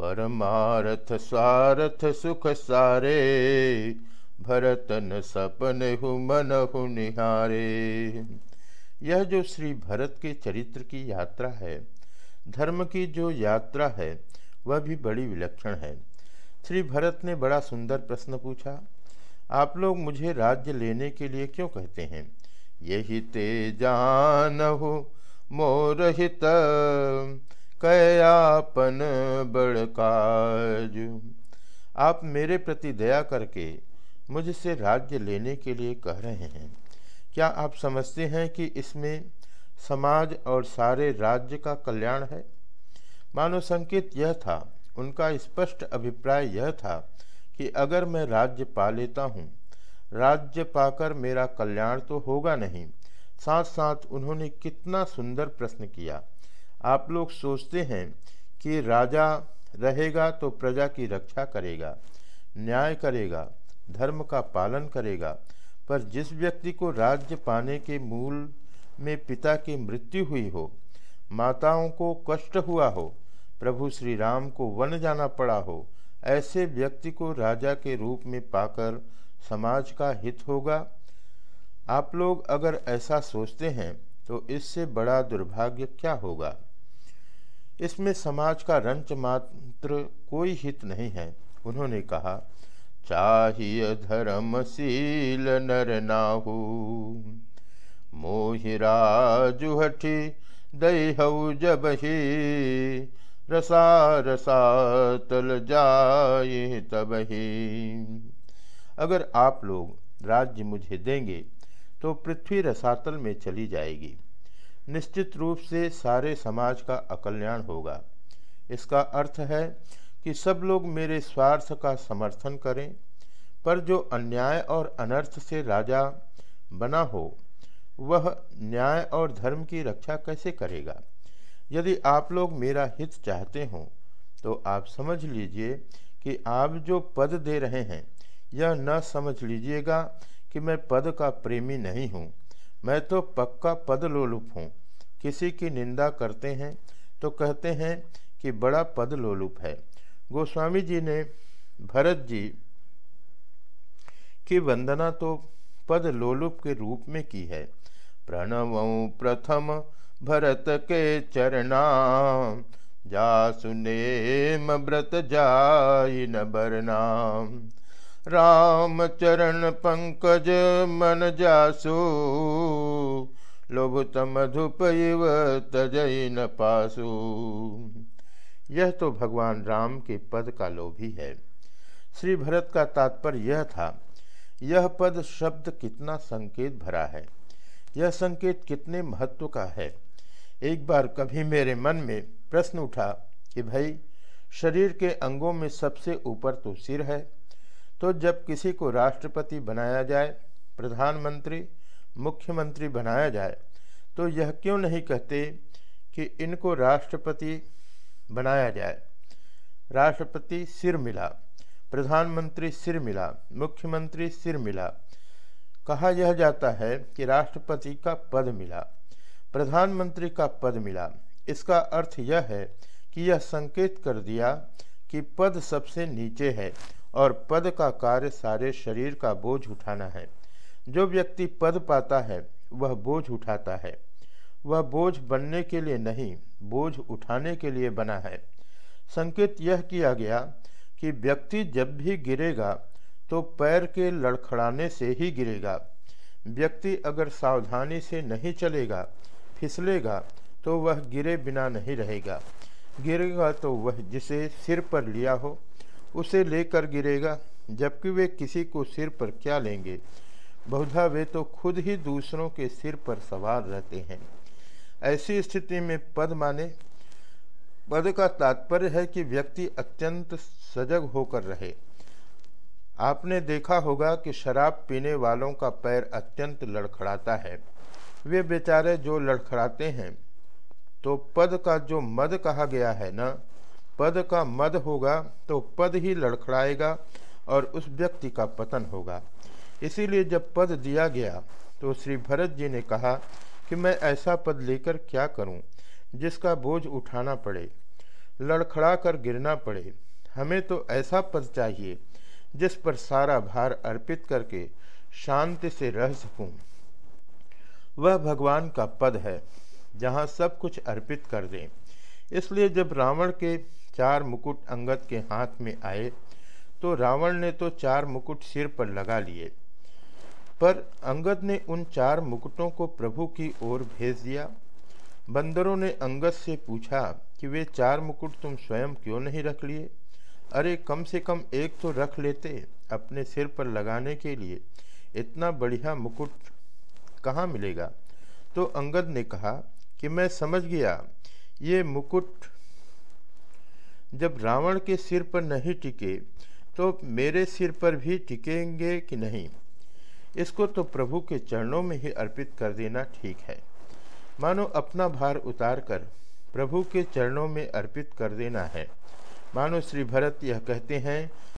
परमारथ स्वारथ सुख सारे, भरतन सपन हु मन हु निहारे। यह जो श्री भरत के चरित्र की यात्रा है, धर्म की जो यात्रा है, वह भी बड़ी विलक्षण है। श्री भरत ने बड़ा सुंदर प्रश्न पूछा, आप लोग मुझे राज्य लेने के लिए क्यों कहते हैं? यही ते जानहु मोरहित कयापन बड़काज आप मेरे प्रति दया करके मुझसे राज्य लेने के लिए कह रहे हैं। क्या आप समझते हैं कि इसमें समाज और सारे राज्य का कल्याण है? मानो संकेत यह था, उनका स्पष्ट अभिप्राय यह था कि अगर मैं राज्य पा लेता हूँ, राज्य पाकर मेरा कल्याण तो होगा नहीं। साथ साथ उन्होंने कितना सुंदर प्रश्न किया। आप लोग सोचते हैं कि राजा रहेगा तो प्रजा की रक्षा करेगा, न्याय करेगा, धर्म का पालन करेगा, पर जिस व्यक्ति को राज्य पाने के मूल में पिता की मृत्यु हुई हो, माताओं को कष्ट हुआ हो, प्रभु श्री राम को वन जाना पड़ा हो, ऐसे व्यक्ति को राजा के रूप में पाकर समाज का हित होगा? आप लोग अगर ऐसा सोचते हैं तो इससे बड़ा दुर्भाग्य क्या होगा? इसमें समाज का रंच मात्र कोई हित नहीं है। उन्होंने कहा, चाहिए धर्मशील नर नाहू मोहिराजुहठी दहु जब ही, रसा रसा तल जाए तब ही। अगर आप लोग राज्य मुझे देंगे तो पृथ्वी रसातल में चली जाएगी। निश्चित रूप से सारे समाज का अकल्याण होगा। इसका अर्थ है कि सब लोग मेरे स्वार्थ का समर्थन करें, पर जो अन्याय और अनर्थ से राजा बना हो, वह न्याय और धर्म की रक्षा कैसे करेगा? यदि आप लोग मेरा हित चाहते हो तो आप समझ लीजिए कि आप जो पद दे रहे हैं, यह न समझ लीजिएगा कि मैं पद का प्रेमी नहीं हूँ। मैं तो पक्का पद लोलुप हूँ। किसी की निंदा करते हैं तो कहते हैं कि बड़ा पद लोलुप है। गोस्वामी जी ने भरत जी की वंदना तो पद लोलुप के रूप में की है। प्रणव प्रथम भरत के चरणा जा सुने व्रत जाय न बरनाम। राम चरण पंकज मन जासु लोभुतम धुपैव तजय न पासु। यह तो भगवान राम के पद का लोभी है। श्री भरत का तात्पर्य यह था, यह पद शब्द कितना संकेत भरा है। यह संकेत कितने महत्व का है। एक बार कभी मेरे मन में प्रश्न उठा कि भाई, शरीर के अंगों में सबसे ऊपर तो सिर है तो जब किसी को राष्ट्रपति बनाया जाए, प्रधानमंत्री मुख्यमंत्री बनाया जाए तो यह क्यों नहीं कहते कि इनको राष्ट्रपति बनाया जाए? राष्ट्रपति सिर मिला, प्रधानमंत्री सिर मिला, मुख्यमंत्री सिर मिला। कहा यह जाता है कि राष्ट्रपति का पद मिला, प्रधानमंत्री का पद मिला। इसका अर्थ यह है कि यह संकेत कर दिया कि पद सबसे नीचे है और पद का कार्य सारे शरीर का बोझ उठाना है। जो व्यक्ति पद पाता है, वह बोझ उठाता है। वह बोझ बनने के लिए नहीं, बोझ उठाने के लिए बना है। संकेत यह किया गया कि व्यक्ति जब भी गिरेगा तो पैर के लड़खड़ाने से ही गिरेगा। व्यक्ति अगर सावधानी से नहीं चलेगा, फिसलेगा तो वह गिरे बिना नहीं रहेगा। गिरेगा तो वह जिसे सिर पर लिया हो, उसे लेकर गिरेगा, जबकि वे किसी को सिर पर क्या लेंगे? बहुधा वे तो खुद ही दूसरों के सिर पर सवार रहते हैं। ऐसी स्थिति में पद माने, पद का तात्पर्य है कि व्यक्ति अत्यंत सजग होकर रहे। आपने देखा होगा कि शराब पीने वालों का पैर अत्यंत लड़खड़ाता है। वे बेचारे जो लड़खड़ाते हैं तो पद का जो मद कहा गया है ना, पद का मद होगा तो पद ही लड़खड़ाएगा और उस व्यक्ति का पतन होगा। इसीलिए जब पद दिया गया तो श्री भरत जी ने कहा कि मैं ऐसा पद लेकर क्या करूँ, जिसका बोझ उठाना पड़े, लड़खड़ा कर गिरना पड़े। हमें तो ऐसा पद चाहिए, जिस पर सारा भार अर्पित करके शांति से रह सकूँ। वह भगवान का पद है, जहाँ सब कुछ अर्पित कर दें। इसलिए जब रावण के चार मुकुट अंगद के हाथ में आए तो रावण ने तो चार मुकुट सिर पर लगा लिए। पर अंगद ने उन चार मुकुटों को प्रभु की ओर भेज दिया। बंदरों ने अंगद से पूछा कि वे चार मुकुट तुम स्वयं क्यों नहीं रख लिए? अरे, कम से कम एक तो रख लेते अपने सिर पर लगाने के लिए। इतना बढ़िया मुकुट कहाँ मिलेगा? तो अंगद ने कहा कि मैं समझ गया, ये मुकुट जब रावण के सिर पर नहीं टिके तो मेरे सिर पर भी टिकेंगे कि नहीं? इसको तो प्रभु के चरणों में ही अर्पित कर देना ठीक है। मानो अपना भार उतार कर प्रभु के चरणों में अर्पित कर देना है। मानो श्री भरत यह कहते हैं